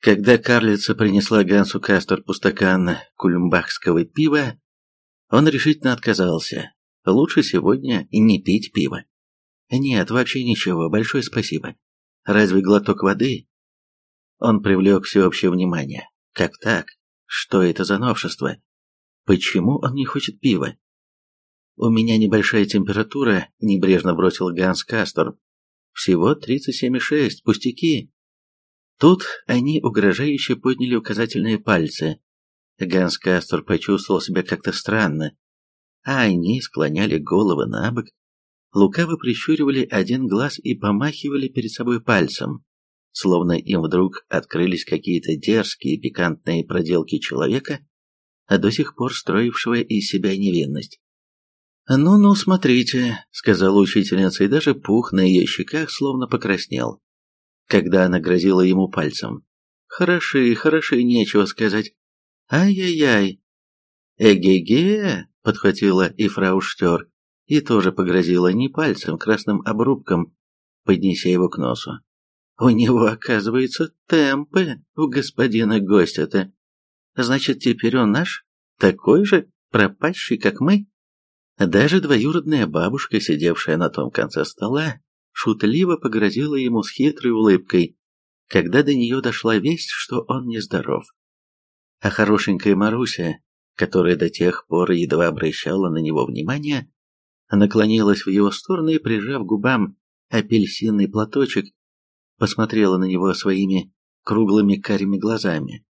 Когда карлица принесла Гансу Касторпу стакан кульмбахского пива, он решительно отказался. Лучше сегодня не пить пиво. Нет, вообще ничего, большое спасибо. Разве глоток воды? Он привлек всеобщее внимание. Как так? Что это за новшество? Почему он не хочет пива? У меня небольшая температура, небрежно бросил Ганс Кастор. Всего 37,6, пустяки. Тут они угрожающе подняли указательные пальцы. Ганс Кастор почувствовал себя как-то странно, а они склоняли головы на бок, лукаво прищуривали один глаз и помахивали перед собой пальцем, словно им вдруг открылись какие-то дерзкие пикантные проделки человека, а до сих пор строившего из себя невинность. «Ну-ну, смотрите», — сказала учительница, и даже пух на ее щеках словно покраснел, когда она грозила ему пальцем. «Хороши, хороши, нечего сказать. Ай-яй-яй!» «Эге-ге!» — подхватила и фрау Штер, и тоже погрозила не пальцем, красным обрубком, поднеся его к носу. «У него, оказывается, темпы у господина гостя-то. Значит, теперь он наш? Такой же пропащий, как мы?» Даже двоюродная бабушка, сидевшая на том конце стола, шутливо погрозила ему с хитрой улыбкой, когда до нее дошла весть, что он нездоров. А хорошенькая Маруся, которая до тех пор едва обращала на него внимание, наклонилась в его сторону и, прижав губам апельсинный платочек, посмотрела на него своими круглыми карими глазами.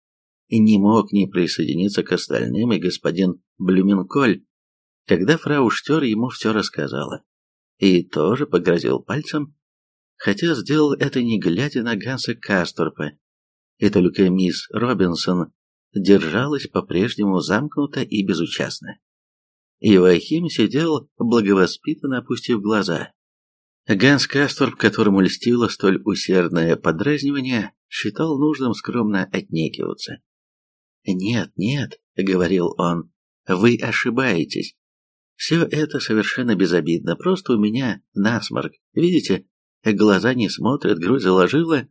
И не мог не присоединиться к остальным и господин Блюменколь, когда фрау Штер ему все рассказала. И тоже погрозил пальцем, хотя сделал это не глядя на Ганса Касторпа. И только мисс Робинсон держалась по-прежнему замкнуто и безучастно. Ивахим сидел, благовоспитанно опустив глаза. Ганс Касторп, которому льстило столь усердное подразнивание, считал нужным скромно отнекиваться. «Нет, нет», — говорил он, — «вы ошибаетесь. Все это совершенно безобидно, просто у меня насморк. Видите, глаза не смотрят, грудь заложила.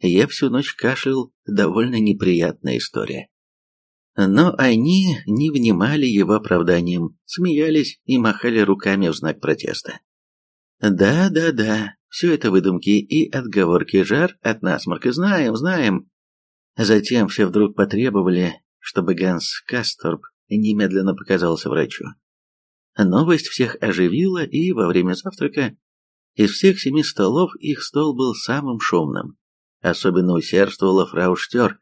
Я всю ночь кашлял, довольно неприятная история. Но они не внимали его оправданиям, смеялись и махали руками в знак протеста. «Да, да, да, все это выдумки и отговорки жар от насморка, знаем, знаем». Затем все вдруг потребовали, чтобы Ганс Касторп немедленно показался врачу. Новость всех оживила, и во время завтрака из всех семи столов их стол был самым шумным. Особенно усердствовала фрау Штер.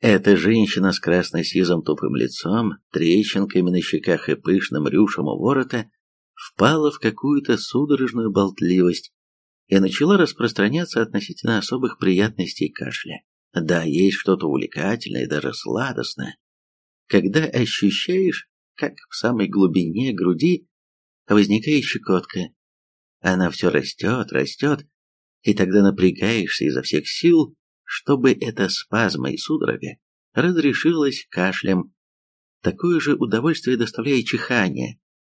Эта женщина с красно-сизым тупым лицом, трещинками на щеках и пышным рюшем у ворота впала в какую-то судорожную болтливость и начала распространяться относительно особых приятностей кашля. Да, есть что-то увлекательное, даже сладостное. Когда ощущаешь, как в самой глубине груди возникает щекотка. Она все растет, растет, и тогда напрягаешься изо всех сил, чтобы эта спазма и судорога разрешилась кашлем. Такое же удовольствие доставляет чихание.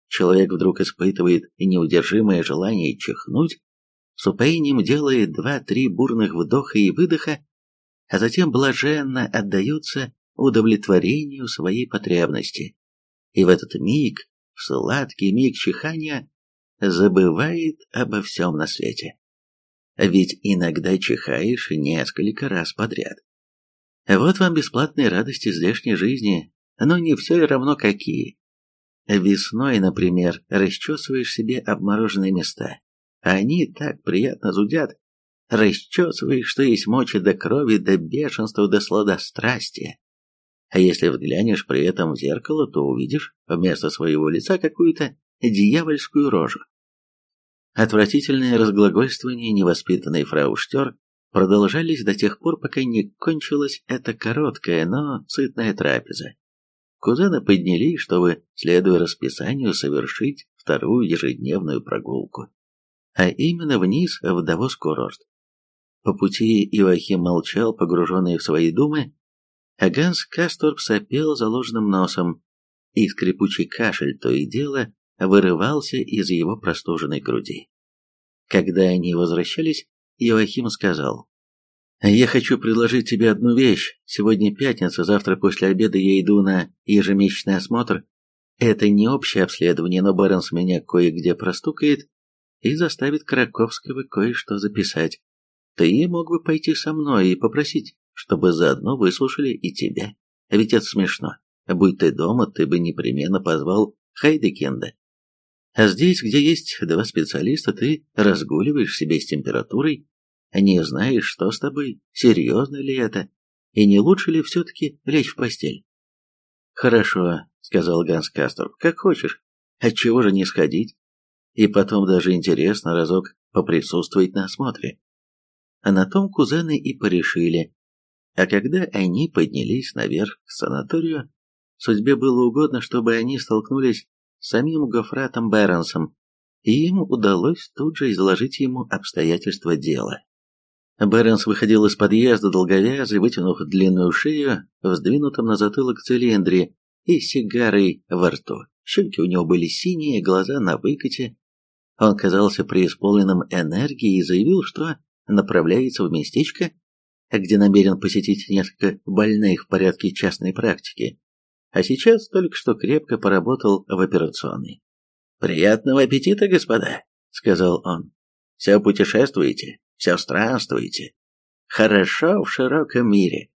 Человек вдруг испытывает неудержимое желание чихнуть, с упоением делает два-три бурных вдоха и выдоха, а затем блаженно отдается удовлетворению своей потребности и в этот миг, в сладкий миг чихания, забывает обо всем на свете. Ведь иногда чихаешь несколько раз подряд. Вот вам бесплатные радости здешней жизни, но не все равно какие. Весной, например, расчесываешь себе обмороженные места. Они так приятно зудят. Расчесываешь, что есть мочи до крови, до бешенства, до сладострастия. А если взглянешь при этом в зеркало, то увидишь вместо своего лица какую-то дьявольскую рожу. Отвратительные разглагольствования невоспитанной фрау Штер продолжались до тех пор, пока не кончилась эта короткая, но сытная трапеза. Кузены поднялись, чтобы, следуя расписанию, совершить вторую ежедневную прогулку, а именно вниз в Давос-курорт. По пути Ивахим молчал, погруженный в свои думы, а Ганс Касторп сопел заложенным носом, и скрипучий кашель то и дело вырывался из его простуженной груди. Когда они возвращались, Иоахим сказал, Я хочу предложить тебе одну вещь. Сегодня пятница, завтра после обеда я иду на ежемесячный осмотр. Это не общее обследование, но Баренс меня кое-где простукает и заставит Краковского кое-что записать. Ты мог бы пойти со мной и попросить, чтобы заодно выслушали и тебя. Ведь это смешно. Будь ты дома, ты бы непременно позвал Хайдекенда. А здесь, где есть два специалиста, ты разгуливаешь себе с температурой, не знаешь, что с тобой, серьезно ли это, и не лучше ли все-таки лечь в постель. «Хорошо», — сказал Ганс Касторп, — «как хочешь. Отчего же не сходить? И потом даже интересно разок поприсутствовать на осмотре». А на том кузены и порешили. А когда они поднялись наверх к санаторию, судьбе было угодно, чтобы они столкнулись с самим Гофратом Бернсом, и им удалось тут же изложить ему обстоятельства дела. Бернс выходил из подъезда долговязый, вытянув длинную шею, в сдвинутом на затылок цилиндре и сигарой во рту. Щеки у него были синие, глаза на выкате. Он казался преисполненным энергии и заявил, что направляется в местечко, где намерен посетить несколько больных в порядке частной практики, а сейчас только что крепко поработал в операционной. «Приятного аппетита, господа!» — сказал он. «Все путешествуете, все странствуете. Хорошо в широком мире.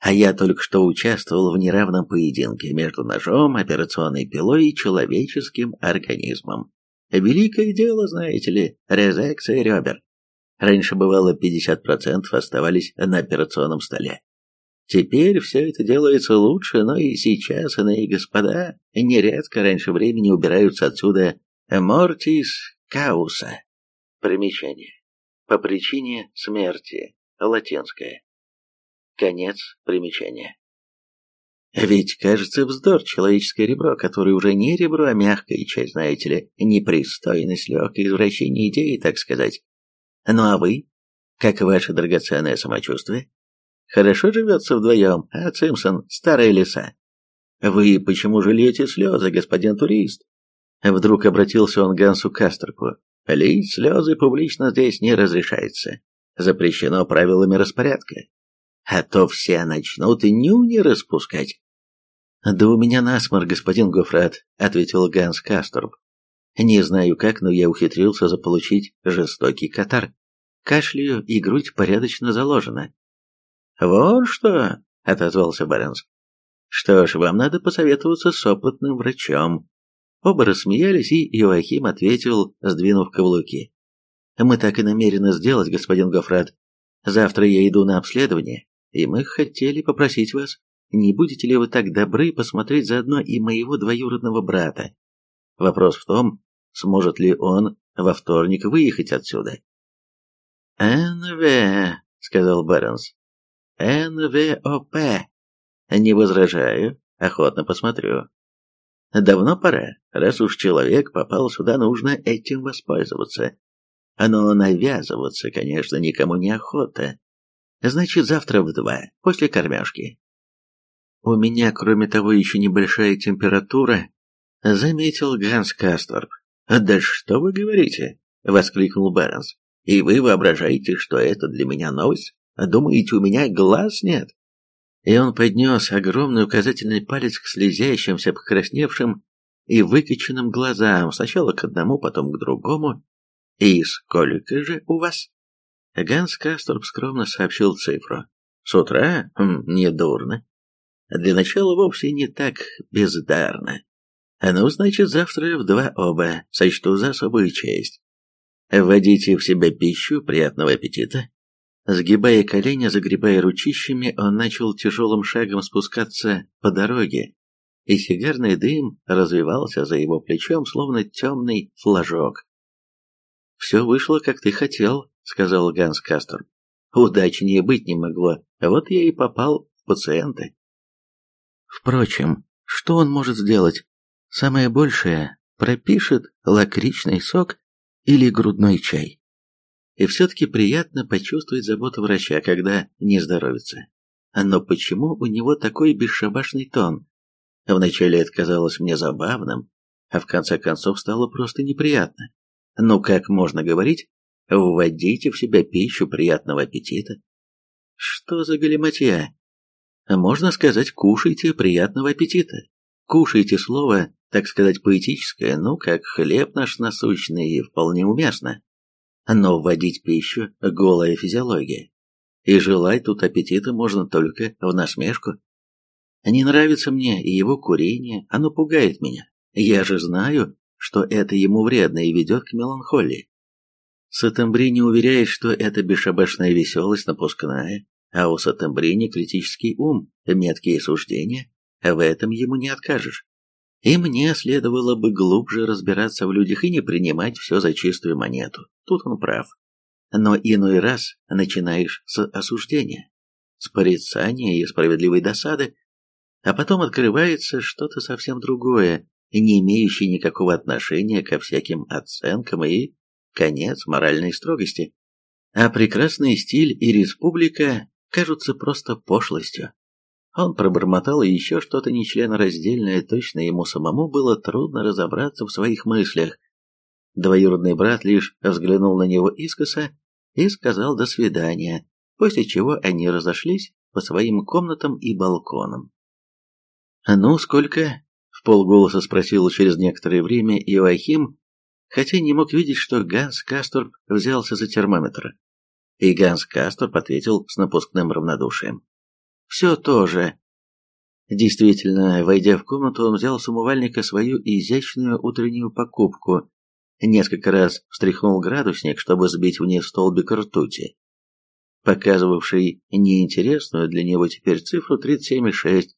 А я только что участвовал в неравном поединке между ножом, операционной пилой и человеческим организмом. Великое дело, знаете ли, резекция ребер. Раньше бывало 50% оставались на операционном столе. Теперь все это делается лучше, но и сейчас иные господа нередко раньше времени убираются отсюда мортис кауса. Примечание. По причине смерти. Латинское. Конец примечания. Ведь, кажется, вздор человеческое ребро, которое уже не ребро, а мягкая часть, знаете ли, непристойность, легкое извращение идеи, так сказать. Ну а вы? Как ваше драгоценное самочувствие? Хорошо живется вдвоем, а Цимсон — старая лиса. Вы почему жалеете слезы, господин турист? Вдруг обратился он к Гансу Кастерку. Лить слезы публично здесь не разрешается. Запрещено правилами распорядка. А то все начнут и нюни распускать. «Да у меня насморк, господин Гофрат», — ответил Ганс Касторб. Не знаю как, но я ухитрился заполучить жестокий катар. Кашляю, и грудь порядочно заложена. «Вот что!» — отозвался Баренс. «Что ж, вам надо посоветоваться с опытным врачом». Оба рассмеялись, и Иоахим ответил, сдвинув каблуки. «Мы так и намерены сделать, господин Гофрат. Завтра я иду на обследование, и мы хотели попросить вас, не будете ли вы так добры посмотреть заодно и моего двоюродного брата? Вопрос в том, сможет ли он во вторник выехать отсюда. «НВ», — сказал Бернс. «НВОП». «Не возражаю, охотно посмотрю. Давно пора, раз уж человек попал сюда, нужно этим воспользоваться. Но навязываться, конечно, никому не охота. Значит, завтра в два, после кормежки. У меня, кроме того, еще небольшая температура, заметил Ганс Касторп. «Да что вы говорите?» — воскликнул Бернс. «И вы воображаете, что это для меня новость? Думаете, у меня глаз нет?» И он поднес огромный указательный палец к слезящимся, покрасневшим и выкоченным глазам, сначала к одному, потом к другому. «И сколько же у вас?» Ганс Касторп скромно сообщил цифру. «С утра? Хм, недурно. Для начала вовсе не так бездарно. Ну, значит, завтра в два оба, сочту за особую честь. Вводите в себя пищу, приятного аппетита. Сгибая колени, загребая ручищами, он начал тяжелым шагом спускаться по дороге, и сигарный дым развивался за его плечом, словно темный флажок. «Все вышло, как ты хотел», — сказал Ганс Кастер. «Удачнее быть не могло, вот я и попал в пациенты». Впрочем, что он может сделать? Самое большее пропишет лакричный сок или грудной чай. И все-таки приятно почувствовать заботу врача, когда не здоровится. Но почему у него такой бесшабашный тон? Вначале это казалось мне забавным, а в конце концов стало просто неприятно. Ну как можно говорить, вводите в себя пищу приятного аппетита? Что за галиматья? Можно сказать, кушайте, приятного аппетита. Кушайте слово, так сказать, поэтическое, ну, как хлеб наш насущный и вполне уместно. Но вводить пищу – голая физиология. И желать тут аппетита можно только в насмешку. Не нравится мне и его курение, оно пугает меня. Я же знаю, что это ему вредно и ведет к меланхолии. Сатамбрини уверяет, что это бесшабашная веселость напускная, а у Сатамбрини критический ум, меткие суждения, в этом ему не откажешь. И мне следовало бы глубже разбираться в людях и не принимать все за чистую монету. Тут он прав. Но иной раз начинаешь с осуждения, с порицания и справедливой досады, а потом открывается что-то совсем другое, не имеющее никакого отношения ко всяким оценкам и конец моральной строгости. А прекрасный стиль и республика кажутся просто пошлостью. Он пробормотал еще что-то нечленораздельное, точно ему самому было трудно разобраться в своих мыслях. Двоюродный брат лишь взглянул на него искоса и сказал «до свидания», после чего они разошлись по своим комнатам и балконам. «Ну, сколько?» — в полголоса спросил через некоторое время Иоахим, хотя не мог видеть, что Ганс Касторп взялся за термометр. И Ганс Касторп ответил с напускным равнодушием все то же. Действительно, войдя в комнату, он взял с умывальника свою изящную утреннюю покупку, несколько раз встряхнул градусник, чтобы сбить вниз столбик ртути, показывавший неинтересную для него теперь цифру 37,6,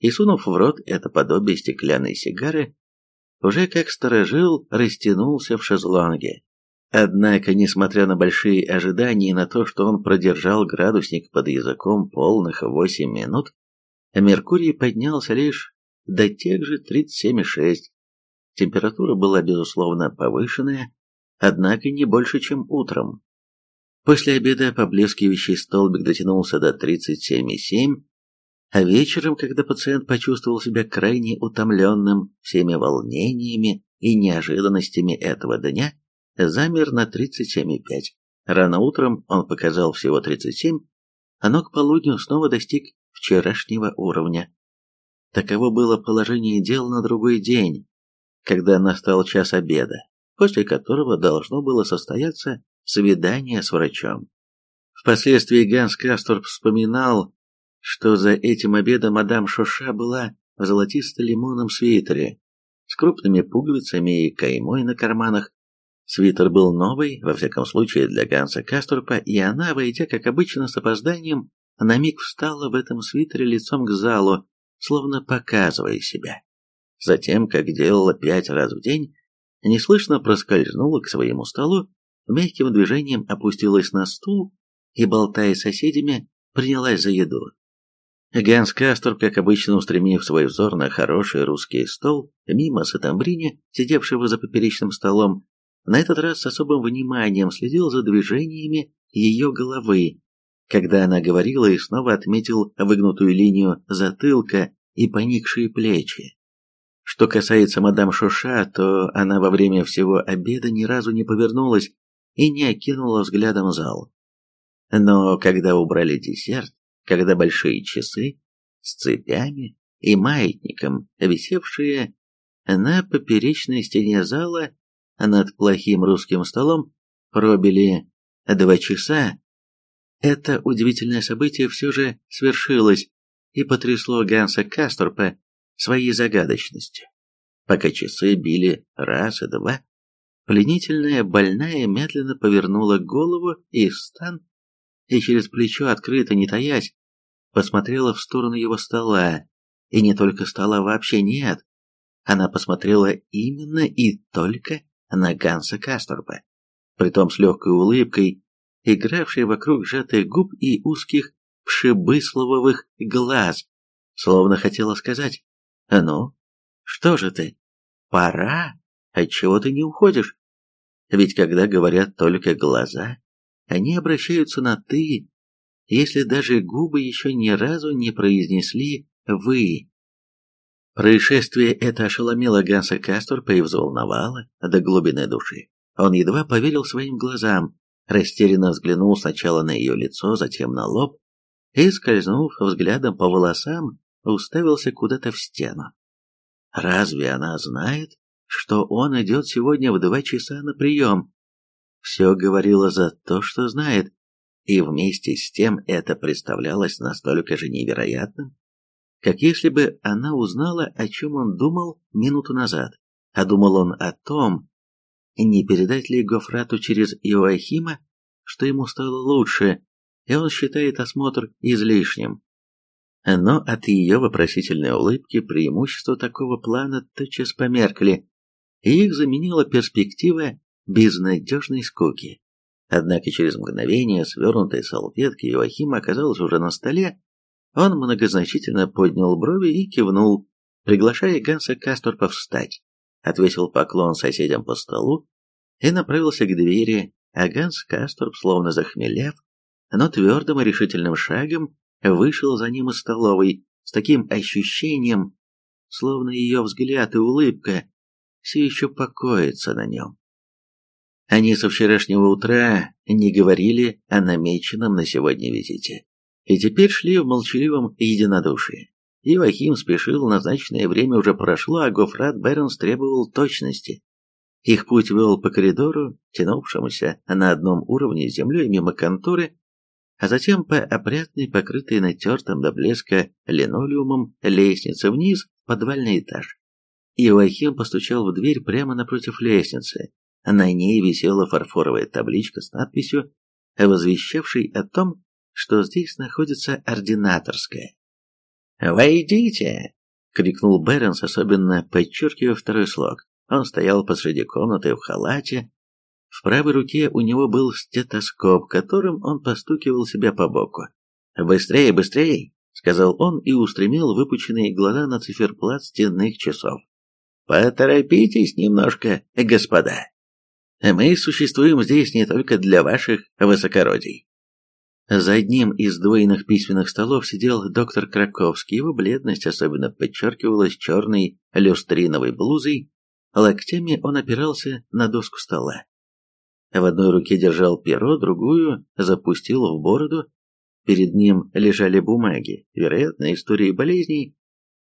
и, сунув в рот это подобие стеклянной сигары, уже как сторожил растянулся в шезлонге. Однако, несмотря на большие ожидания и на то, что он продержал градусник под языком полных 8 минут, Меркурий поднялся лишь до тех же 37,6. Температура была, безусловно, повышенная, однако не больше, чем утром. После обеда поблескивающий столбик дотянулся до 37,7, а вечером, когда пациент почувствовал себя крайне утомленным всеми волнениями и неожиданностями этого дня, замер на 37,5. Рано утром он показал всего 37, но к полудню снова достиг вчерашнего уровня. Таково было положение дел на другой день, когда настал час обеда, после которого должно было состояться свидание с врачом. Впоследствии Ганс Касторп вспоминал, что за этим обедом мадам Шоша была в золотисто-лимонном свитере с крупными пуговицами и каймой на карманах, Свитер был новый, во всяком случае для Ганса Касторпа, и она, войдя, как обычно, с опозданием, на миг встала в этом свитере лицом к залу, словно показывая себя. Затем, как делала пять раз в день, неслышно проскользнула к своему столу, мягким движением опустилась на стул и, болтая с соседями, принялась за еду. Ганс Кастор, как обычно устремив свой взор на хороший русский стол, мимо Сатамбрини, сидевшего за поперечным столом, на этот раз с особым вниманием следил за движениями ее головы, когда она говорила и снова отметил выгнутую линию затылка и поникшие плечи. Что касается мадам Шуша, то она во время всего обеда ни разу не повернулась и не окинула взглядом зал. Но когда убрали десерт, когда большие часы с цепями и маятником, висевшие на поперечной стене зала, над плохим русским столом пробили два часа, это удивительное событие все же свершилось и потрясло Ганса Касторпа своей загадочностью. Пока часы били раз и два, пленительная больная медленно повернула голову и стан, и через плечо, открыто не таясь, посмотрела в сторону его стола, и не только стола вообще нет, она посмотрела именно и только на Ганса Касторпа, притом с легкой улыбкой, игравшей вокруг сжатых губ и узких пшебысловых глаз, словно хотела сказать «А ну, что же ты? Пора! Отчего ты не уходишь?» Ведь когда говорят только глаза, они обращаются на «ты», если даже губы еще ни разу не произнесли «вы». Происшествие это ошеломило Ганса Касторпа и взволновало до глубины души. Он едва поверил своим глазам, растерянно взглянул сначала на ее лицо, затем на лоб, и, скользнув взглядом по волосам, уставился куда-то в стену. Разве она знает, что он идет сегодня в два часа на прием? Все говорило за то, что знает, и вместе с тем это представлялось настолько же невероятным, как если бы она узнала, о чем он думал минуту назад. А думал он о том, не передать ли Гофрату через Иоахима, что ему стало лучше, и он считает осмотр излишним. Но от ее вопросительной улыбки преимущества такого плана тотчас померкли, и их заменила перспектива безнадежной скуки. Однако через мгновение свернутой салфетки Иоахима оказалась уже на столе, он многозначительно поднял брови и кивнул, приглашая Ганса Касторпа встать, отвесил поклон соседям по столу и направился к двери, а Ганс Касторп, словно захмелев, но твердым и решительным шагом вышел за ним из столовой с таким ощущением, словно ее взгляд и улыбка все еще покоятся на нем. Они со вчерашнего утра не говорили о намеченном на сегодня визите, и теперь шли в молчаливом единодушии. Ивахим спешил, назначенное время уже прошло, а Гофрат Бернс требовал точности. Их путь вел по коридору, тянувшемуся на одном уровне с землей мимо конторы, а затем по опрятной, покрытой натертым до блеска линолеумом лестнице вниз подвальный этаж. Иоахим постучал в дверь прямо напротив лестницы. На ней висела фарфоровая табличка с надписью, возвещавшей о том, что здесь находится ординаторская. «Войдите!» — крикнул Бернс, особенно подчеркивая второй слог. Он стоял посреди комнаты в халате. В правой руке у него был стетоскоп, которым он постукивал себя по боку. «Быстрее, быстрее!» — сказал он и устремил выпученные глаза на циферблат стенных часов. «Поторопитесь немножко, господа. Мы существуем здесь не только для ваших высокородий. За одним из сдвоенных письменных столов сидел доктор Краковский. Его бледность особенно подчеркивалась черной люстриновой блузой. Локтями он опирался на доску стола. В одной руке держал перо, другую запустил в бороду. Перед ним лежали бумаги, вероятно, истории болезней,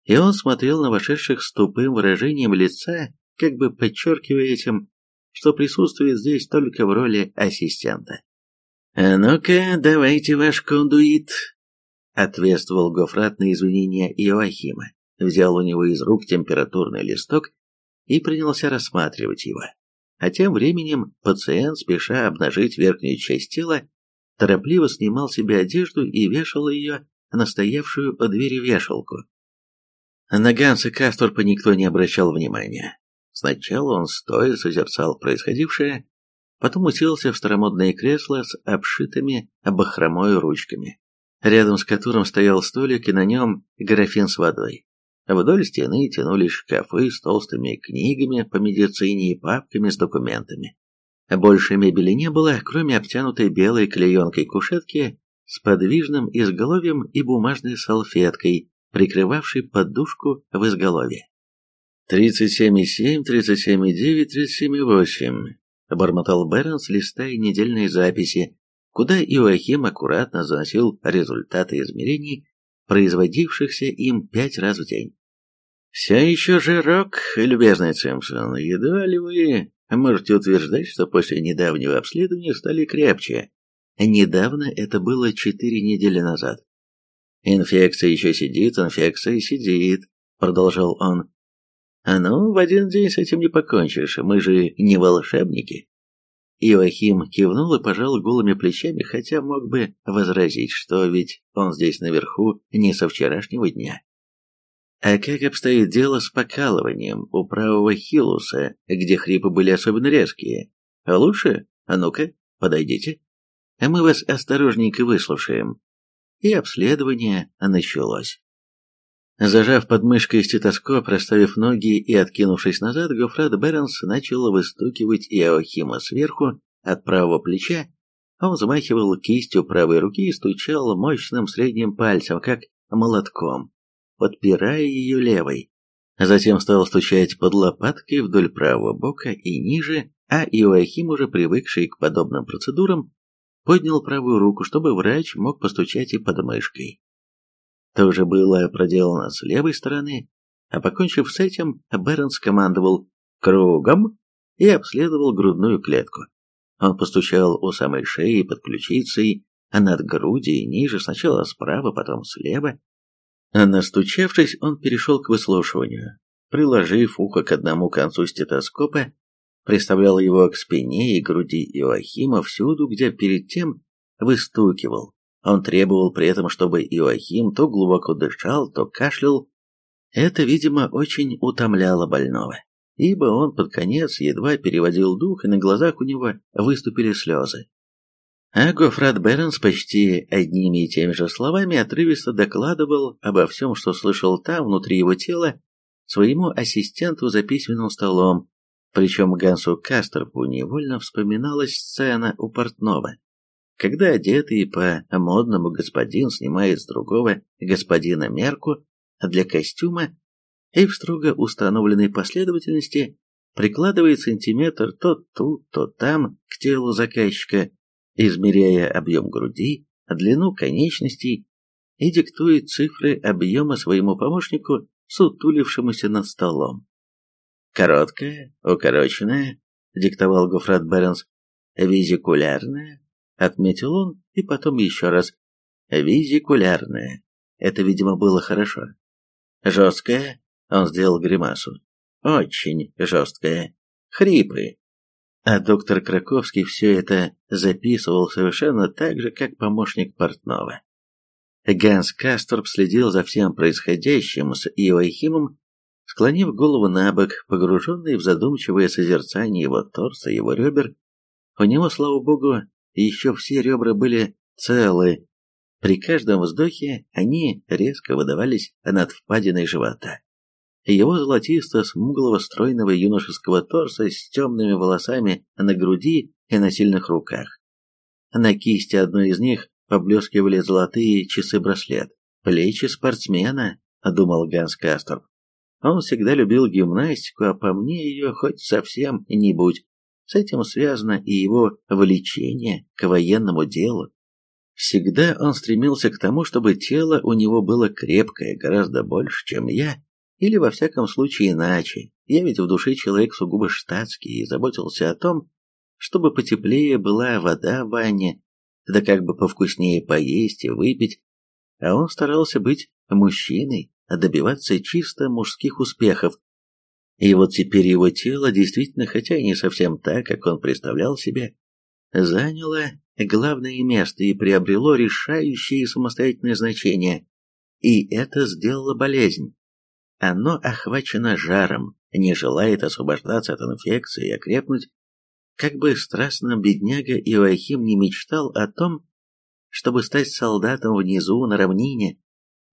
и он смотрел на вошедших с тупым выражением лица, как бы подчеркивая этим, что присутствует здесь только в роли ассистента. «А ну-ка, давайте ваш кондуит», — ответствовал Гофрат на извинения Иоахима, взял у него из рук температурный листок и принялся рассматривать его. А тем временем пациент, спеша обнажить верхнюю часть тела, торопливо снимал себе одежду и вешал ее на стоявшую у двери вешалку. На Ганса Касторпа никто не обращал внимания. Сначала он стоя созерцал происходившее, Потом уселся в старомодное кресло с обшитыми бахромой ручками, рядом с которым стоял столик и на нем графин с водой. Вдоль стены тянулись шкафы с толстыми книгами по медицине и папками с документами. Больше мебели не было, кроме обтянутой белой клеенкой кушетки с подвижным изголовьем и бумажной салфеткой, прикрывавшей подушку в изголовье. 37,7, 37,9, 37,8 бормотал Бернс, листая недельные записи, куда Иоахим аккуратно заносил результаты измерений, производившихся им пять раз в день. «Все еще жирок, любезный Симпсон, едва ли вы можете утверждать, что после недавнего обследования стали крепче. Недавно это было четыре недели назад. Инфекция еще сидит, инфекция сидит», — продолжал он. А ну, в один день с этим не покончишь, мы же не волшебники. Иоахим кивнул и пожал голыми плечами, хотя мог бы возразить, что ведь он здесь наверху не со вчерашнего дня. А как обстоит дело с покалыванием у правого хилуса, где хрипы были особенно резкие? А лучше? А ну-ка, подойдите. Мы вас осторожненько выслушаем. И обследование началось. Зажав под мышкой стетоскоп, расставив ноги и откинувшись назад, Гофрат Бернс начал выстукивать Иоахима сверху от правого плеча. Он взмахивал кистью правой руки и стучал мощным средним пальцем, как молотком, подпирая ее левой. Затем стал стучать под лопаткой вдоль правого бока и ниже, а Иоахим, уже привыкший к подобным процедурам, поднял правую руку, чтобы врач мог постучать и под мышкой. То же было проделано с левой стороны, а покончив с этим, Берн скомандовал «кругом» и обследовал грудную клетку. Он постучал у самой шеи под ключицей, а над груди и ниже, сначала справа, потом слева. А настучавшись, он перешел к выслушиванию. Приложив ухо к одному концу стетоскопа, приставлял его к спине и груди Иоахима всюду, где перед тем выстукивал. Он требовал при этом, чтобы Иоахим то глубоко дышал, то кашлял. Это, видимо, очень утомляло больного, ибо он под конец едва переводил дух, и на глазах у него выступили слезы. А Гофрат Бернс почти одними и теми же словами отрывисто докладывал обо всем, что слышал там, внутри его тела, своему ассистенту за письменным столом, причем Гансу Кастерпу невольно вспоминалась сцена у портного, когда одетый по-модному господин снимает с другого господина мерку для костюма и в строго установленной последовательности прикладывает сантиметр то тут, то там к телу заказчика, измеряя объем груди, длину конечностей и диктует цифры объема своему помощнику, сутулившемуся над столом. «Короткая, укороченная», — диктовал Гофрат Бернс, «визикулярная», — отметил он, и потом еще раз, «визикулярная». Это, видимо, было хорошо. «Жесткая», — он сделал гримасу, «очень жесткая, хрипы». А доктор Краковский все это записывал совершенно так же, как помощник портного. Ганс Касторп следил за всем происходящим с Иоахимом, склонив голову на бок, погруженный в задумчивое созерцание его торса, его ребер. У него, слава богу, еще все ребра были целы. При каждом вздохе они резко выдавались над впадиной живота. Его золотисто-смуглого стройного юношеского торса с темными волосами на груди и на сильных руках. На кисти одной из них поблескивали золотые часы-браслет. «Плечи спортсмена», — думал Ганс Касторп. Он всегда любил гимнастику, а по мне ее хоть совсем не будь. С этим связано и его влечение к военному делу. Всегда он стремился к тому, чтобы тело у него было крепкое, гораздо больше, чем я, или, во всяком случае, иначе. Я ведь в душе человек сугубо штатский и заботился о том, чтобы потеплее была вода в ванне, да как бы повкуснее поесть и выпить. А он старался быть мужчиной, добиваться чисто мужских успехов. И вот теперь его тело, действительно, хотя и не совсем так, как он представлял себе, заняло главное место и приобрело решающее самостоятельное значение. И это сделала болезнь. Оно охвачено жаром, не желает освобождаться от инфекции и окрепнуть. Как бы страстно бедняга Иоахим не мечтал о том, чтобы стать солдатом внизу на равнине.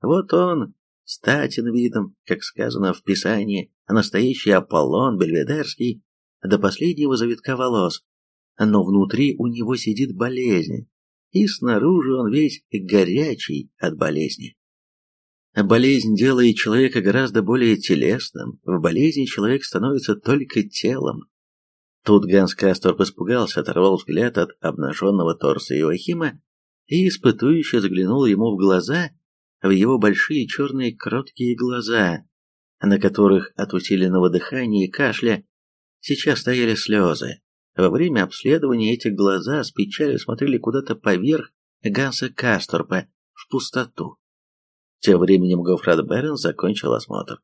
Вот он, статен видом, как сказано в Писании, настоящий Аполлон Бельведерский, до последнего завитка волос, но внутри у него сидит болезнь, и снаружи он весь горячий от болезни. Болезнь делает человека гораздо более телесным. В болезни человек становится только телом. Тут Ганс Касторп испугался, оторвал взгляд от обнаженного торса Иоахима и испытующе заглянул ему в глаза, в его большие черные кроткие глаза, на которых от усиленного дыхания и кашля сейчас стояли слезы. Во время обследования эти глаза с печалью смотрели куда-то поверх Ганса Касторпа, в пустоту. Тем временем Гофрат Берн закончил осмотр.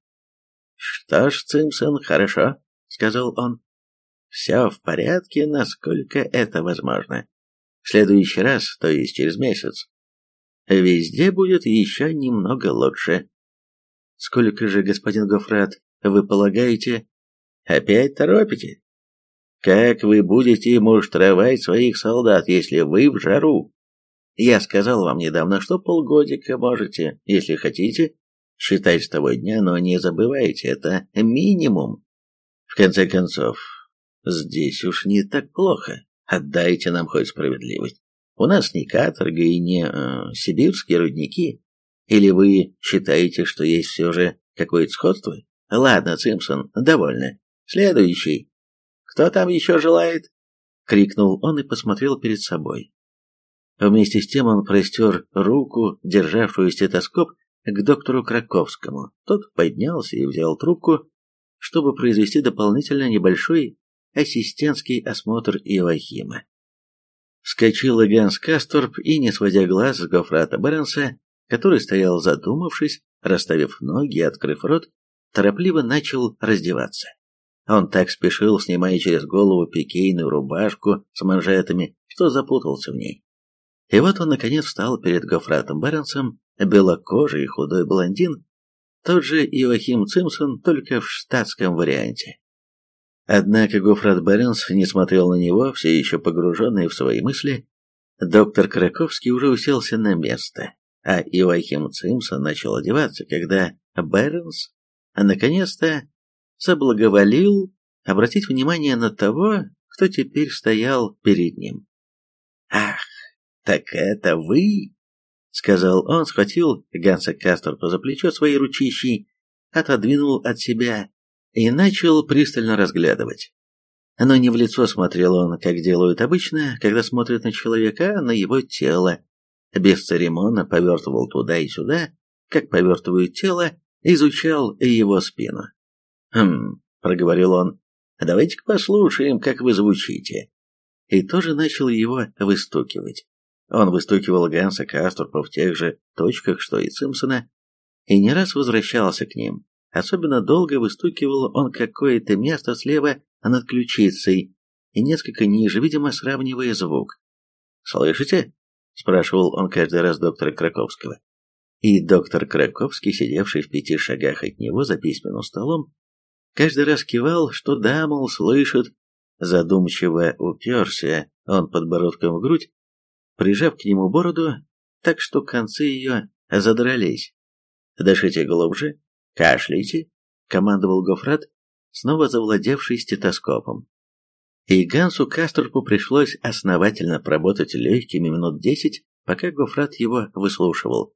«Что ж, Цимсон, хорошо», — сказал он. «Все в порядке, насколько это возможно. В следующий раз, то есть через месяц, везде будет еще немного лучше». «Сколько же, господин Гофрат, вы полагаете?» «Опять торопите?» «Как вы будете муштровать своих солдат, если вы в жару?» Я сказал вам недавно, что полгодика можете, если хотите, считать с того дня, но не забывайте, это минимум. В конце концов, здесь уж не так плохо. Отдайте нам хоть справедливость. У нас не каторга и не э, сибирские рудники. Или вы считаете, что есть все же какое-то сходство? Ладно, Симпсон, довольно. Следующий. Кто там еще желает? Крикнул он и посмотрел перед собой. Вместе с тем он простер руку, державшую стетоскоп, к доктору Краковскому. Тот поднялся и взял трубку, чтобы произвести дополнительно небольшой ассистентский осмотр Иоахима. Вскочил Ганс Касторп и, не сводя глаз с Гофрата Бернса, который стоял задумавшись, расставив ноги и открыв рот, торопливо начал раздеваться. Он так спешил, снимая через голову пикейную рубашку с манжетами, что запутался в ней. И вот он, наконец, встал перед Гофратом Бернсом, белокожий худой блондин, тот же Иоахим Цимсон, только в штатском варианте. Однако Гофрат Бернс не смотрел на него, все еще погруженный в свои мысли. Доктор Краковский уже уселся на место, а Иоахим Цимсон начал одеваться, когда Бернс наконец-то соблаговолил обратить внимание на того, кто теперь стоял перед ним. «Ах, так это вы?» — сказал он, схватил Ганса Касторпа за плечо своей ручищей, отодвинул от себя и начал пристально разглядывать. Но не в лицо смотрел он, как делают обычно, когда смотрят на человека, а на его тело. Бесцеремонно повертывал туда и сюда, как повертывают тело, изучал его спину. «Хм», — проговорил он, — «давайте-ка послушаем, как вы звучите». И тоже начал его выстукивать. Он выстукивал Ганса Касторпа в тех же точках, что и Цимпсона, и не раз возвращался к ним. Особенно долго выстукивал он какое-то место слева над ключицей и несколько ниже, видимо, сравнивая звук. «Слышите?» — спрашивал он каждый раз доктора Краковского. И доктор Краковский, сидевший в пяти шагах от него за письменным столом, каждый раз кивал, что да, мол, слышит. Задумчиво уперся он подбородком в грудь, прижав к нему бороду, так что концы ее задрались. «Дышите глубже, кашляйте», — командовал Гофрат, снова завладевший стетоскопом. И Гансу Касторпу пришлось основательно поработать легкими минут десять, пока Гофрат его выслушивал.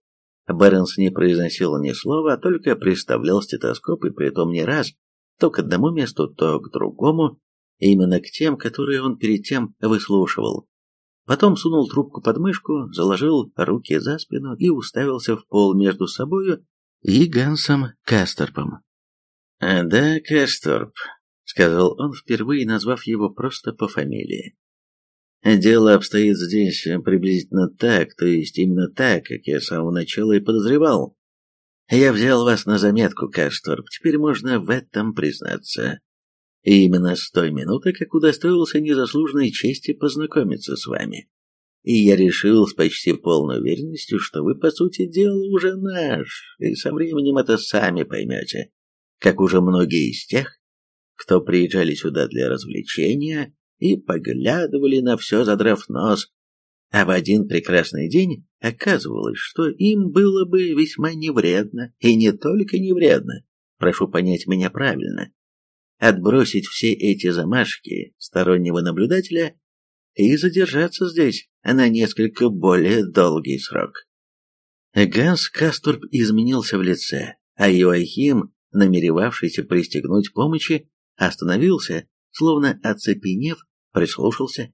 Бернс не произносил ни слова, а только приставлял стетоскоп, и притом не раз, то к одному месту, то к другому, именно к тем, которые он перед тем выслушивал. Потом сунул трубку под мышку, заложил руки за спину и уставился в пол между собою и Гансом Касторпом. «А «Да, Касторп», — сказал он, впервые назвав его просто по фамилии. «Дело обстоит здесь приблизительно так, то есть именно так, как я с самого начала и подозревал. Я взял вас на заметку, Касторп, теперь можно в этом признаться. И именно с той минуты, как удостоился незаслуженной чести познакомиться с вами. И я решил с почти полной уверенностью, что вы, по сути дела, уже наш, и со временем это сами поймете, как уже многие из тех, кто приезжали сюда для развлечения и поглядывали на все, задрав нос, а в один прекрасный день оказывалось, что им было бы весьма невредно, и не только невредно, прошу понять меня правильно, отбросить все эти замашки стороннего наблюдателя и задержаться здесь на несколько более долгий срок. Ганс Касторп изменился в лице, а Иоахим, намеревавшийся пристегнуть помощи, остановился, словно оцепенев, прислушался.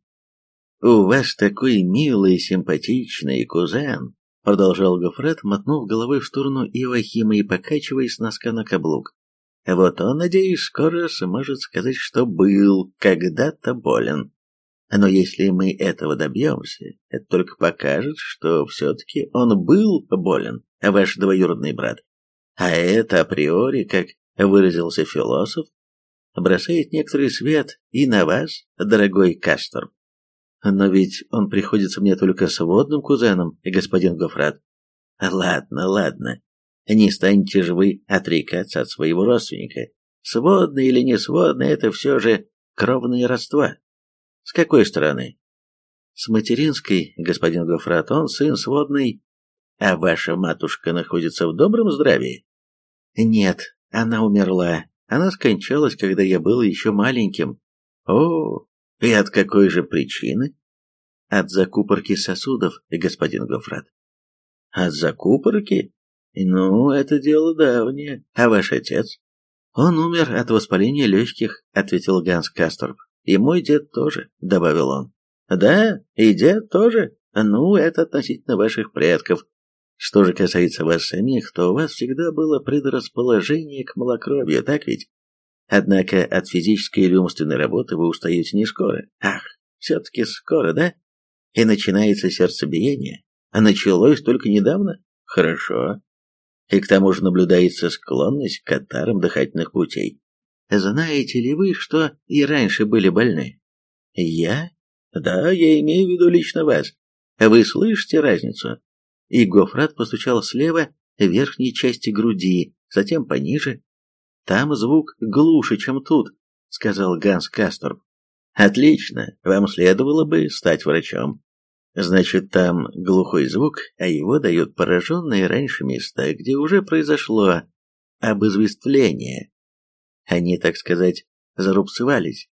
«У вас такой милый, симпатичный кузен», — продолжал Гофред, мотнув головой в сторону Иоахима и покачиваясь с носка на каблук. Вот он, надеюсь, скоро сможет сказать, что был когда-то болен. Но если мы этого добьемся, это только покажет, что все-таки он был болен, ваш двоюродный брат. А это априори, как выразился философ, бросает некоторый свет и на вас, дорогой Кастор. Но ведь он приходится мне только сводным кузеном, господин Гофрат. Ладно, ладно, не станете же вы отрекаться от своего родственника. Сводный или не сводный, это все же кровные родства. С какой стороны? С материнской, господин Гофрат, он сын сводный, а ваша матушка находится в добром здравии? Нет, она умерла. Она скончалась, когда я был еще маленьким. О, и от какой же причины? От закупорки сосудов, господин Гофрат. От закупорки? «Ну, это дело давнее. А ваш отец?» «Он умер от воспаления легких», — ответил Ганс Касторп. «И мой дед тоже», — добавил он. «Да, и дед тоже», Ну, это относительно ваших предков. Что же касается вас самих, то у вас всегда было предрасположение к малокровию, так ведь? Однако от физической или умственной работы вы устаете не скоро. Ах, все-таки скоро, да? И начинается сердцебиение. А началось только недавно? Хорошо. И к тому же наблюдается склонность к катарам дыхательных путей. Знаете ли вы, что и раньше были больны? Я? Да, я имею в виду лично вас. Вы слышите разницу? И Гофрат постучал слева верхней части груди, затем пониже. Там звук глуше, чем тут, сказал Ганс Касторб. Отлично, вам следовало бы стать врачом. Значит, там глухой звук, а его дают пораженные раньше места, где уже произошло обызвествление. Они, так сказать, зарубцевались.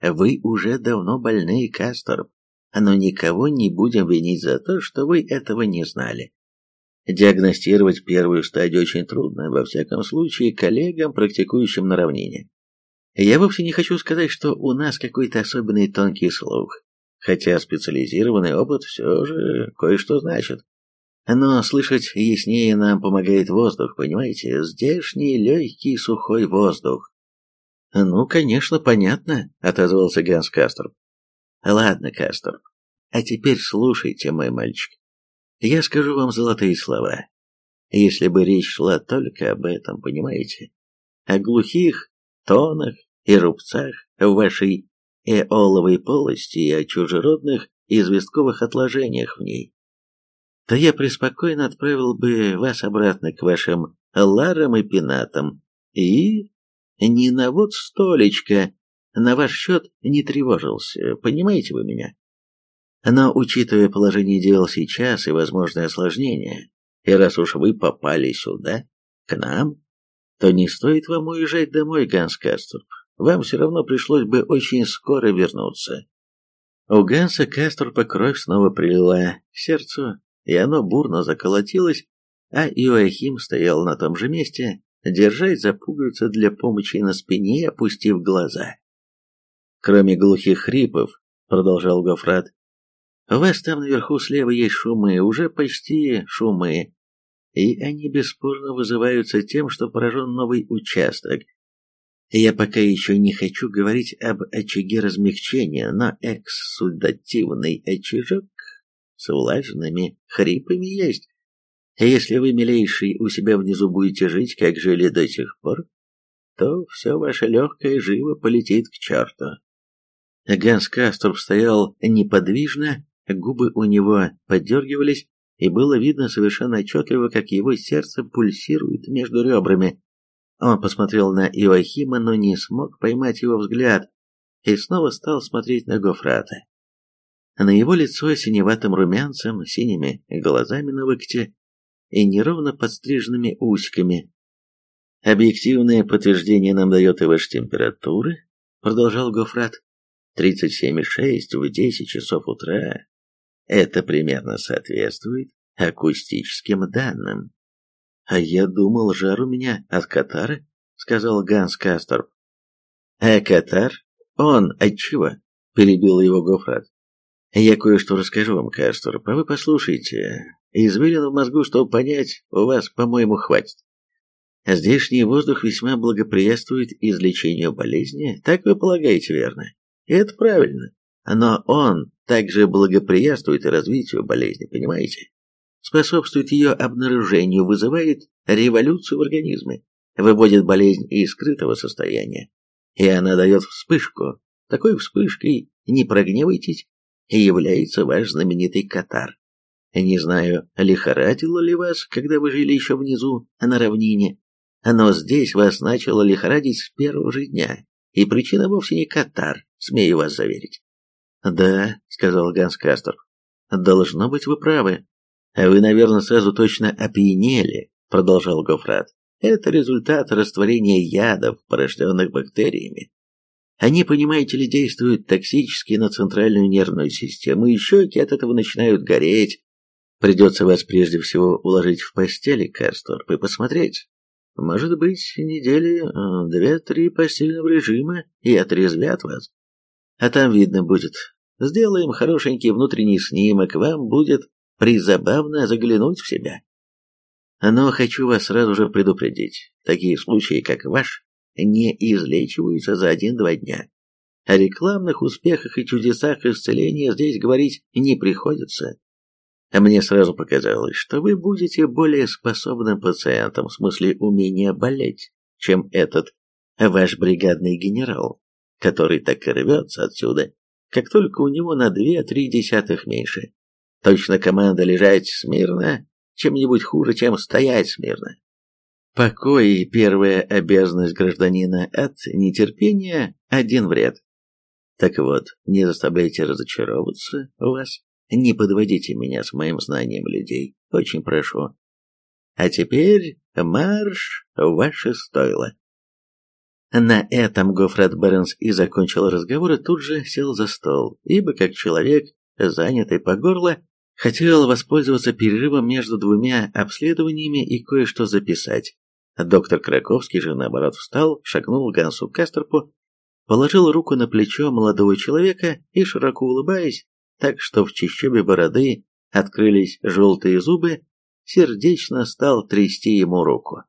Вы уже давно больны, Касторб, но никого не будем винить за то, что вы этого не знали. Диагностировать первую стадию очень трудно, во всяком случае, коллегам, практикующим на равнине. Я вовсе не хочу сказать, что у нас какой-то особенный тонкий слух, хотя специализированный опыт все же кое-что значит. Но слышать яснее нам помогает воздух, понимаете? Здешний легкий сухой воздух. «Ну, конечно, понятно», — отозвался Ганс Касторб. «Ладно, Касторб, а теперь слушайте, мой мальчик. Я скажу вам золотые слова. Если бы речь шла только об этом, понимаете? О глухих тонах и рубцах в вашей эоловой полости и о чужеродных известковых отложениях в ней, то я преспокойно отправил бы вас обратно к вашим ларам и пенатам и ни на вот столечко на ваш счет не тревожился, понимаете вы меня? Но, учитывая положение дел сейчас и возможные осложнения, и раз уж вы попали сюда, к нам, то не стоит вам уезжать домой, Ганс Касторп. Вам все равно пришлось бы очень скоро вернуться. У Ганса Касторпа кровь снова прилила к сердцу, и оно бурно заколотилось, а Иоахим стоял на том же месте, держась за пуговицы для помощи на спине, опустив глаза. Кроме глухих хрипов, продолжал Гофрат, у вас там наверху слева есть шумы, уже почти шумы, и они бесспорно вызываются тем, что поражен новый участок. Я пока еще не хочу говорить об очаге размягчения, но экссудативный очажок с влажными хрипами есть. Если вы, милейший, у себя внизу будете жить, как жили до сих пор, то все ваше легкое живо полетит к черту. Ганс Касторб стоял неподвижно, губы у него подергивались, и было видно совершенно отчетливо, как его сердце пульсирует между ребрами. Он посмотрел на Иоахима, но не смог поймать его взгляд, и снова стал смотреть на Гофрата. На его лицо синеватым румянцем, синими глазами на выкте и неровно подстриженными усиками. «Объективное подтверждение нам дает и ваша температура», — продолжал Гофрат. «37,6 в 10 часов утра. Это примерно соответствует акустическим данным». «А я думал, жар у меня от катара», — сказал Ганс Касторп. «А катар? Он от чего?» — перебил его Гофрат. «Я кое-что расскажу вам, Касторп, а вы послушайте. Извилин в мозгу, чтобы понять, у вас, по-моему, хватит. Здешний воздух весьма благоприятствует излечению болезни, так вы полагаете, верно? И это правильно. Но он также благоприятствует развитию болезни, понимаете? Способствует ее обнаружению, вызывает революцию в организме, выводит болезнь из скрытого состояния. И она дает вспышку. Такой вспышкой, не прогневайтесь, является ваш знаменитый катар. Не знаю, лихорадило ли вас, когда вы жили еще внизу, на равнине, но здесь вас начало лихорадить с первого же дня, и причина вовсе не катар, смею вас заверить. «Да», — сказал Ганс Кастер, — «должно быть, вы правы. Вы, наверное, сразу точно опьянели», — продолжал Гофрат. «Это результат растворения ядов, порожденных бактериями. Они, понимаете ли, действуют токсически на центральную нервную систему, и щеки от этого начинают гореть, Придется вас прежде всего уложить в постели, Касторп, и посмотреть. Может быть, недели э, две-три постельного режима и отрезвят вас. А там видно будет. Сделаем хорошенький внутренний снимок, вам будет призабавно заглянуть в себя. Но хочу вас сразу же предупредить, такие случаи, как ваш, не излечиваются за один-два дня. О рекламных успехах и чудесах исцеления здесь говорить не приходится. А мне сразу показалось, что вы будете более способным пациентом, в смысле умения болеть, чем этот ваш бригадный генерал, который так и рвется отсюда, как только у него на две-три десятых меньше. Точно команда лежать смирно, чем-нибудь хуже, чем стоять смирно. Покой и первая обязанность гражданина от нетерпения – один вред. Так вот, не заставляйте разочаровываться вас, не подводите меня с моим знанием людей, очень прошу. А теперь марш ваше стойло. На этом Гофрат Бернс и закончил разговор и тут же сел за стол, ибо как человек, занятый по горло, хотел воспользоваться перерывом между двумя обследованиями и кое-что записать. Доктор Краковский же, наоборот, встал, шагнул к Гансу Кастерпу, положил руку на плечо молодого человека и, широко улыбаясь, так что в чищобе бороды открылись желтые зубы, сердечно стал трясти ему руку.